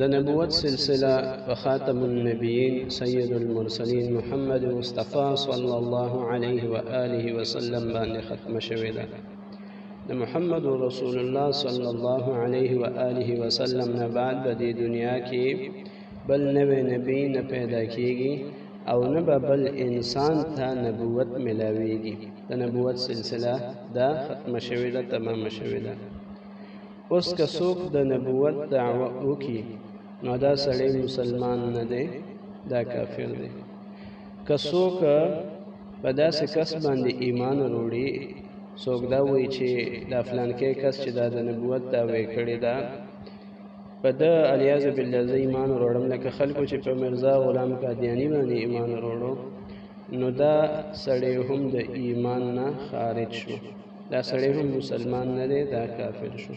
د نبوت سلسله په خاتم النبیین سید المرسلین محمد مصطفی صلی الله علیه و آله وسلم باندې ختمه شوې ده د محمد رسول الله صلی الله علیه و آله وسلم نه بعد به د دنیا کې بل نوې نبی نه پیدا کیږي او نه به بل انسان ته نبوت ملاویږي د نبوت سلسله دا ختمه شوې ده تمامه شوې ده اوس که څوک د نبوت دعوه وکي نو دا سړی مسلمان نه دی دا کافر دی که څوک په داسې کس باندې ایمان وروړي څوک دا وایي چې دا فلانکی کس چې دا د نبوت دعوه کړې ده په ده الیاذ بالله زه ایمان وروړم لکه خلکو چې په مرزا غلام قادیاني باندې ایمان وروړو نو دا سړی هم د ایمان نه خارج شو دا سړی هم مسلمان نه دی دا کافر شو